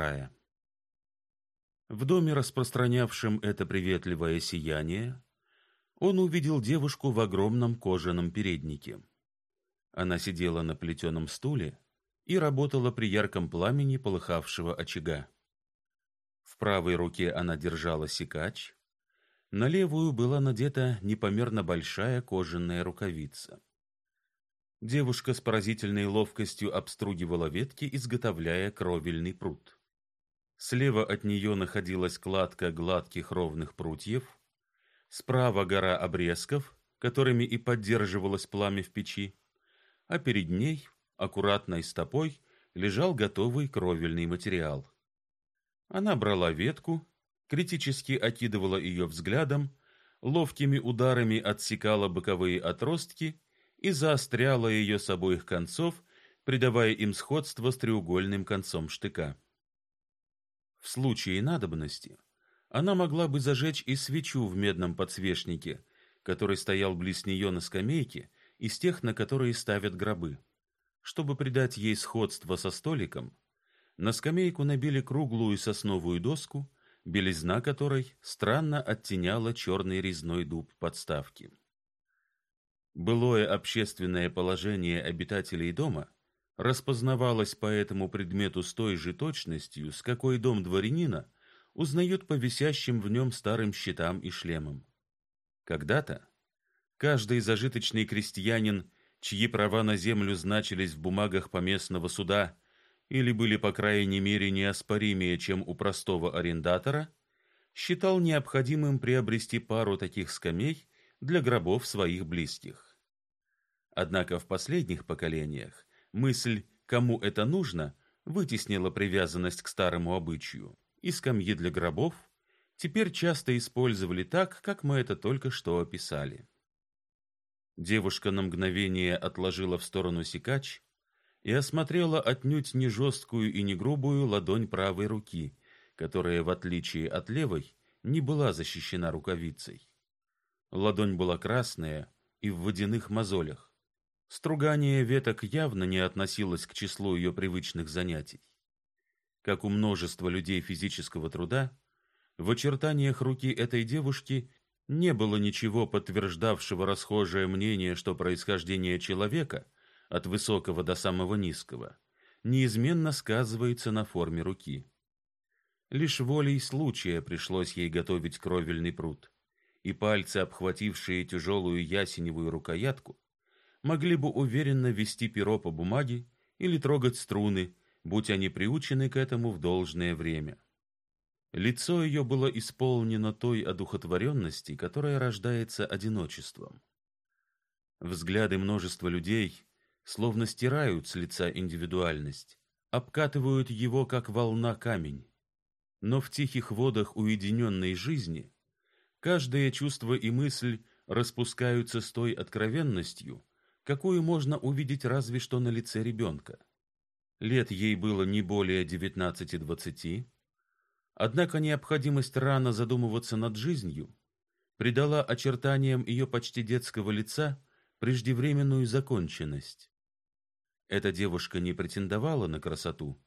вторая. В доме, распространявшем это приветливое сияние, он увидел девушку в огромном кожаном переднике. Она сидела на плетеном стуле и работала при ярком пламени полыхавшего очага. В правой руке она держала секач, на левую была надета непомерно большая кожаная рукавица. Девушка с поразительной ловкостью обстругивала ветки, изготовляя кровельный пруд. Слева от нее находилась кладка гладких ровных прутьев, справа гора обрезков, которыми и поддерживалось пламя в печи, а перед ней, аккуратной стопой, лежал готовый кровельный материал. Она брала ветку, критически окидывала ее взглядом, ловкими ударами отсекала боковые отростки и заостряла ее с обоих концов, придавая им сходство с треугольным концом штыка. В случае надобности она могла бы зажечь и свечу в медном подсвечнике, который стоял близ нее на скамейке, из тех, на которые ставят гробы. Чтобы придать ей сходство со столиком, на скамейку набили круглую сосновую доску, белизна которой странно оттеняла черный резной дуб подставки. Былое общественное положение обитателей дома распознавалось по этому предмету с той же точностью, с какой дом дворянина узнают по висящим в нем старым щитам и шлемам. Когда-то каждый зажиточный крестьянин, чьи права на землю значились в бумагах поместного суда или были по крайней мере неоспоримее, чем у простого арендатора, считал необходимым приобрести пару таких скамей для гробов своих близких. Однако в последних поколениях мысль «кому это нужно» вытеснила привязанность к старому обычаю, и скамьи для гробов теперь часто использовали так, как мы это только что описали. Девушка на мгновение отложила в сторону секач и осмотрела отнюдь не жесткую и не грубую ладонь правой руки, которая, в отличие от левой, не была защищена рукавицей. Ладонь была красная и в водяных мозолях. Стругание веток явно не относилось к числу ее привычных занятий. Как у множества людей физического труда, в очертаниях руки этой девушки не было ничего подтверждавшего расхожее мнение, что происхождение человека – от высокого до самого низкого, неизменно сказывается на форме руки. Лишь волей случая пришлось ей готовить кровельный пруд, и пальцы, обхватившие тяжелую ясеневую рукоятку, могли бы уверенно вести перо по бумаге или трогать струны, будь они приучены к этому в должное время. Лицо ее было исполнено той одухотворенности, которая рождается одиночеством. Взгляды множества людей словно стирают с лица индивидуальность, обкатывают его как волна камень. Но в тихих водах уединенной жизни каждое чувство и мысль распускаются с той откровенностью, какую можно увидеть разве что на лице ребенка. Лет ей было не более девятнадцати-двадцати, однако необходимость рано задумываться над жизнью придала очертаниям ее почти детского лица преждевременную законченность. Эта девушка не претендовала на красоту,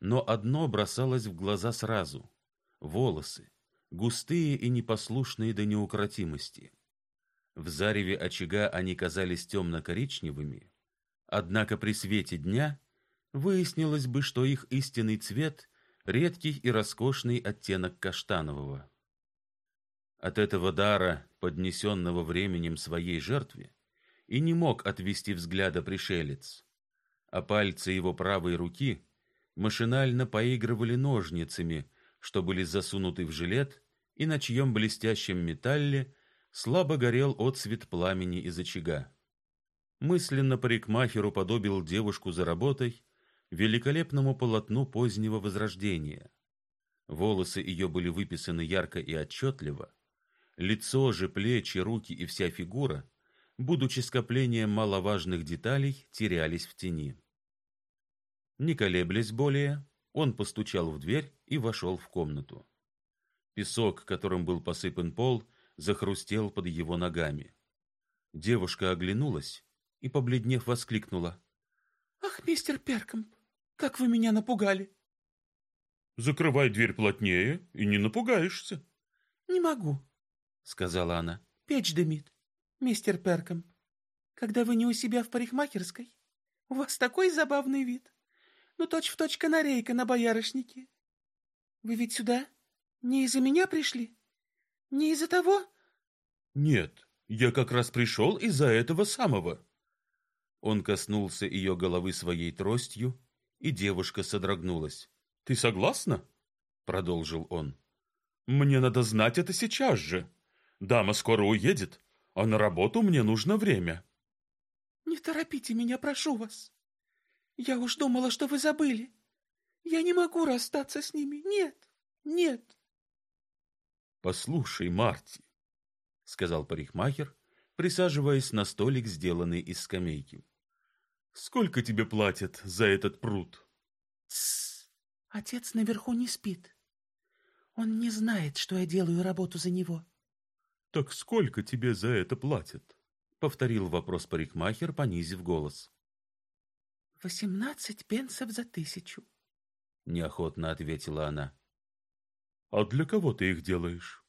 но одно бросалось в глаза сразу: волосы, густые и непослушные до неукротимости. В зареве очага они казались темно-коричневыми, однако при свете дня выяснилось бы, что их истинный цвет редкий и роскошный оттенок каштанового. От этого дара, поднесенного временем своей жертве, и не мог отвести взгляда пришелец а пальцы его правой руки машинально поигрывали ножницами, что были засунуты в жилет и на чьем блестящем металле слабо горел отсвет пламени из очага. Мысленно парикмахеру подобил девушку за работой великолепному полотну позднего возрождения. Волосы ее были выписаны ярко и отчетливо, лицо же, плечи, руки и вся фигура, будучи скоплением маловажных деталей, терялись в тени. Не колеблясь более, он постучал в дверь и вошел в комнату. Песок, которым был посыпан пол, захрустел под его ногами. Девушка оглянулась и, побледнев, воскликнула: "Ах, мистер Перкомп, как вы меня напугали!" Закрывай дверь плотнее, и не напугаешься. Не могу, сказала она. Печь дымит, мистер Перком. Когда вы не у себя в парикмахерской, у вас такой забавный вид. Ну, точь-в-точь канарейка на боярышнике. Вы ведь сюда не из-за меня пришли? Не из-за того? Нет, я как раз пришел из-за этого самого. Он коснулся ее головы своей тростью, и девушка содрогнулась. Ты согласна? продолжил он. Мне надо знать это сейчас же. Дама скоро уедет, а на работу мне нужно время. Не торопите меня, прошу вас. Я уж думала, что вы забыли. Я не могу расстаться с ними. Нет, нет. Послушай, Марти, сказал парикмахер, присаживаясь на столик, сделанный из скамейки. Сколько тебе платят за этот пруд? Тссс. Отец наверху не спит. Он не знает, что я делаю работу за него. Так сколько тебе за это платят? повторил вопрос парикмахер, понизив голос. «Восемнадцать пенсов за тысячу», — неохотно ответила она. «А для кого ты их делаешь?»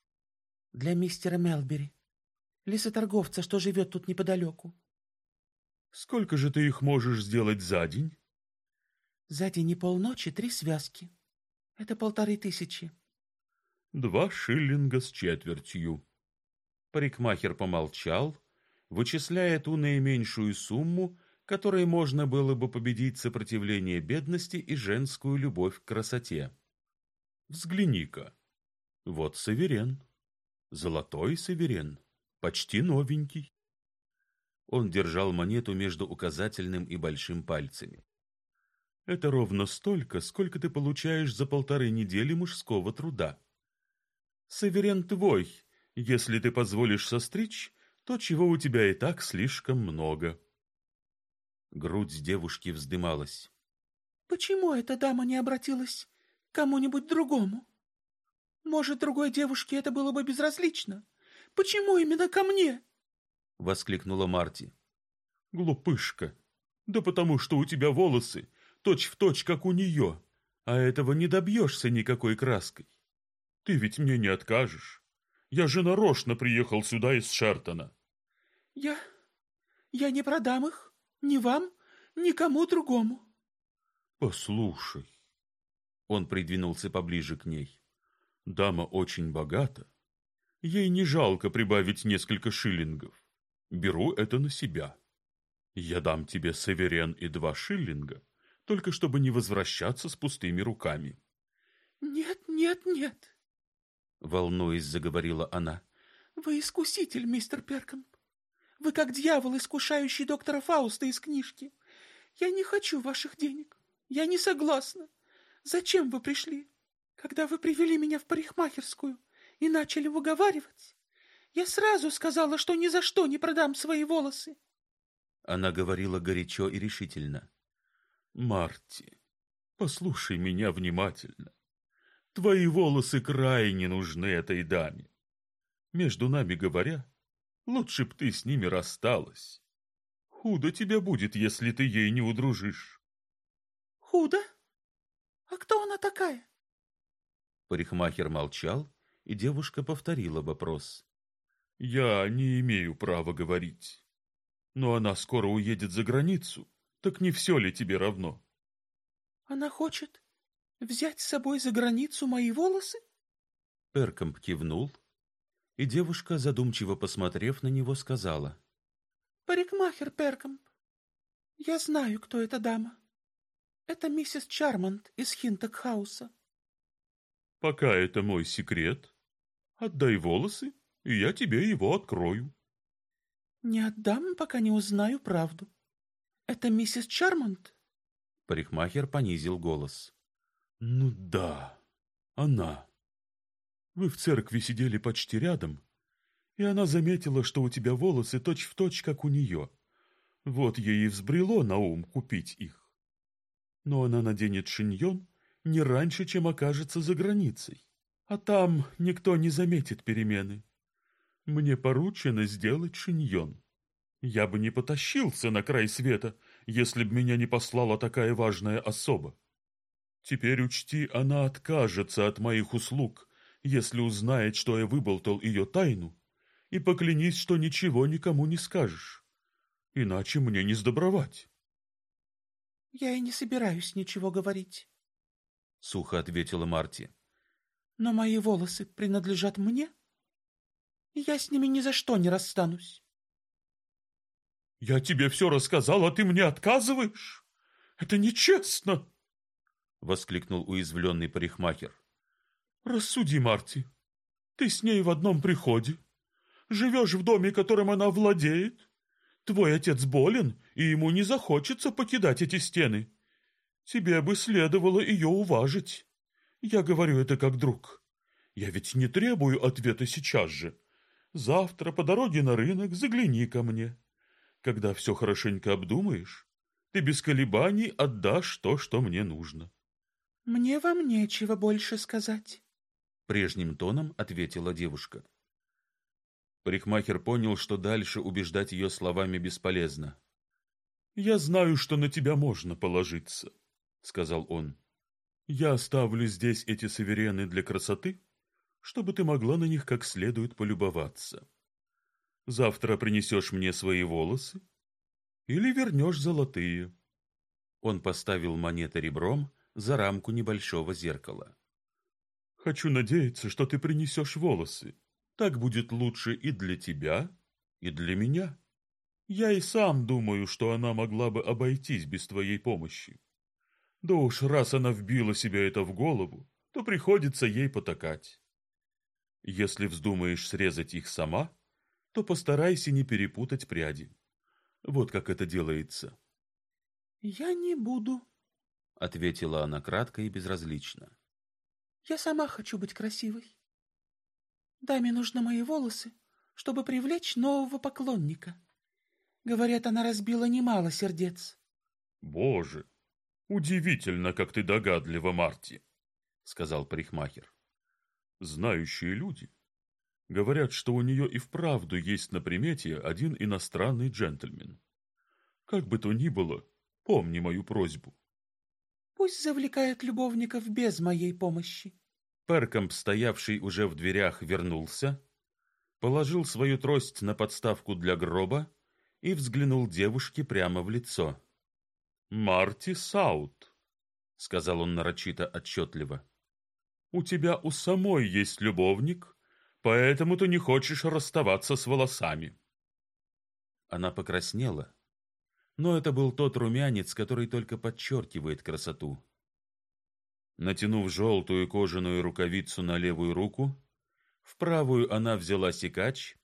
«Для мистера Мелбери, лесоторговца, что живет тут неподалеку». «Сколько же ты их можешь сделать за день?» «За день и полночи три связки. Это полторы тысячи». «Два шиллинга с четвертью». Парикмахер помолчал, вычисляя ту наименьшую сумму, которой можно было бы победить сопротивление бедности и женскую любовь к красоте. Взгляни-ка. Вот саверен. Золотой саверен. Почти новенький. Он держал монету между указательным и большим пальцами. Это ровно столько, сколько ты получаешь за полторы недели мужского труда. Саверен твой, если ты позволишь состричь, то, чего у тебя и так слишком много. Грудь девушки вздымалась. Почему эта дама не обратилась кому-нибудь другому? Может, другой девушке это было бы безразлично? Почему именно ко мне? воскликнула Марти. Глупышка. Да потому что у тебя волосы точь-в-точь, точь, как у нее, а этого не добьешься никакой краской. Ты ведь мне не откажешь. Я же нарочно приехал сюда из Шертона. Я... я не продам их. Ни вам, ни кому другому. Послушай. Он придвинулся поближе к ней. Дама очень богата. Ей не жалко прибавить несколько шиллингов. Беру это на себя. Я дам тебе северен и два шиллинга, только чтобы не возвращаться с пустыми руками. Нет, нет, нет. Волнуясь, заговорила она. Вы искуситель, мистер Перкомп. Вы как дьявол, искушающий доктора Фауста из книжки. Я не хочу ваших денег. Я не согласна. Зачем вы пришли? Когда вы привели меня в парикмахерскую и начали уговаривать, я сразу сказала, что ни за что не продам свои волосы. Она говорила горячо и решительно. Марти, послушай меня внимательно. Твои волосы крайне нужны этой даме. Между нами говоря, Лучше б ты с ними рассталась. Худо тебе будет, если ты ей не удружишь. Худо? А кто она такая? Парикмахер молчал, и девушка повторила вопрос. Я не имею права говорить. Но она скоро уедет за границу. Так не все ли тебе равно? Она хочет взять с собой за границу мои волосы? Перкомп кивнул, и девушка, задумчиво посмотрев на него, сказала. «Парикмахер Перкомп, я знаю, кто эта дама. Это миссис Чармонт из Хинтокхауса». «Пока это мой секрет. Отдай волосы, и я тебе его открою». «Не отдам, пока не узнаю правду. Это миссис Чармонт?» Парикмахер понизил голос. «Ну да, она». Вы в церкви сидели почти рядом, и она заметила, что у тебя волосы точь-в-точь, точь, как у нее. Вот ей и взбрело на ум купить их. Но она наденет шиньон не раньше, чем окажется за границей. А там никто не заметит перемены. Мне поручено сделать шиньон. Я бы не потащился на край света, если б меня не послала такая важная особа. Теперь учти, она откажется от моих услуг, если узнает, что я выболтал ее тайну, и поклянись, что ничего никому не скажешь. Иначе мне не сдобровать. — Я и не собираюсь ничего говорить, — сухо ответила Марти. — Но мои волосы принадлежат мне, и я с ними ни за что не расстанусь. — Я тебе все рассказал, а ты мне отказываешь? Это нечестно! — воскликнул уязвленный парикмахер. — Рассуди, Марти. Ты с ней в одном приходе. Живешь в доме, которым она владеет. Твой отец болен, и ему не захочется покидать эти стены. Тебе бы следовало ее уважить. Я говорю это как друг. Я ведь не требую ответа сейчас же. Завтра по дороге на рынок загляни ко мне. Когда все хорошенько обдумаешь, ты без колебаний отдашь то, что мне нужно. — Мне вам нечего больше сказать, — прежним тоном ответила девушка. Парикмахер понял, что дальше убеждать ее словами бесполезно. «Я знаю, что на тебя можно положиться», — сказал он. «Я оставлю здесь эти суверены для красоты, чтобы ты могла на них как следует полюбоваться. Завтра принесешь мне свои волосы или вернешь золотые». Он поставил монеты ребром за рамку небольшого зеркала. «Хочу надеяться, что ты принесешь волосы», так будет лучше и для тебя, и для меня. Я и сам думаю, что она могла бы обойтись без твоей помощи. Да уж, раз она вбила себе это в голову, то приходится ей потакать. Если вздумаешь срезать их сама, то постарайся не перепутать пряди. Вот как это делается. — Я не буду, — ответила она кратко и безразлично. — Я сама хочу быть красивой. Даме нужны мои волосы, чтобы привлечь нового поклонника. Говорят, она разбила немало сердец. — Боже, удивительно, как ты догадлива, Марти, — сказал парикмахер. — Знающие люди говорят, что у нее и вправду есть на примете один иностранный джентльмен. Как бы то ни было, помни мою просьбу. — Пусть завлекает любовников без моей помощи. Перкомп, стоявший уже в дверях, вернулся, положил свою трость на подставку для гроба и взглянул девушке прямо в лицо. «Марти Саут», — сказал он нарочито отчетливо, — «у тебя у самой есть любовник, поэтому ты не хочешь расставаться с волосами». Она покраснела, но это был тот румянец, который только подчеркивает красоту. Натянув желтую кожаную рукавицу на левую руку, в правую она взяла секач,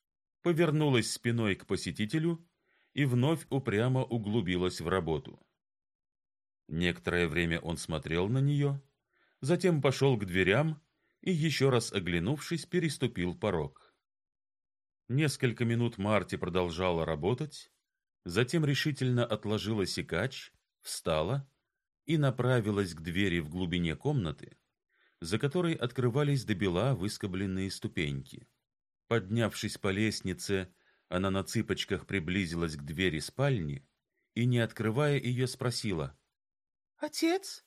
повернулась спиной к посетителю и вновь упрямо углубилась в работу. Некоторое время он смотрел на нее, затем пошел к дверям и, еще раз оглянувшись, переступил порог. Несколько минут Марти продолжала работать, затем решительно отложила секач, встала и направилась к двери в глубине комнаты, за которой открывались до бела выскобленные ступеньки. Поднявшись по лестнице, она на цыпочках приблизилась к двери спальни и, не открывая ее, спросила. — Отец,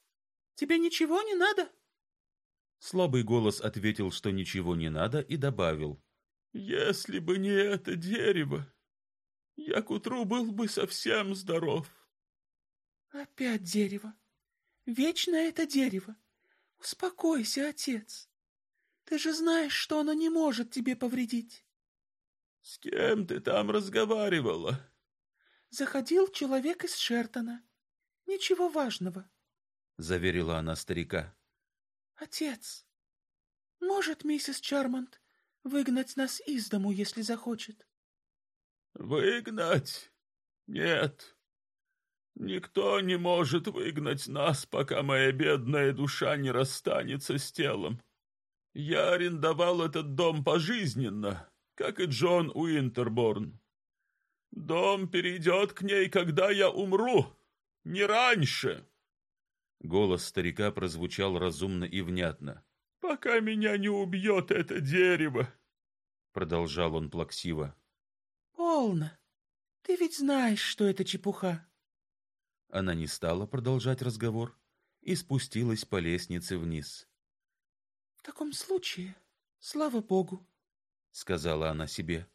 тебе ничего не надо? Слабый голос ответил, что ничего не надо, и добавил. — Если бы не это дерево, я к утру был бы совсем здоров. — Опять дерево. Вечно это дерево. Успокойся, отец. Ты же знаешь, что оно не может тебе повредить. С кем ты там разговаривала? Заходил человек из Шертона. Ничего важного, заверила она старика. Отец, может миссис Чармонт выгнать нас из дому, если захочет? Выгнать? Нет. Никто не может выгнать нас, пока моя бедная душа не расстанется с телом. Я арендовал этот дом пожизненно, как и Джон Уинтерборн. Дом перейдет к ней, когда я умру, не раньше. Голос старика прозвучал разумно и внятно. Пока меня не убьет это дерево, продолжал он плаксиво. Полно. Ты ведь знаешь, что это чепуха. Она не стала продолжать разговор и спустилась по лестнице вниз. В таком случае, слава богу, сказала она себе.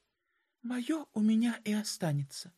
Мое у меня и останется.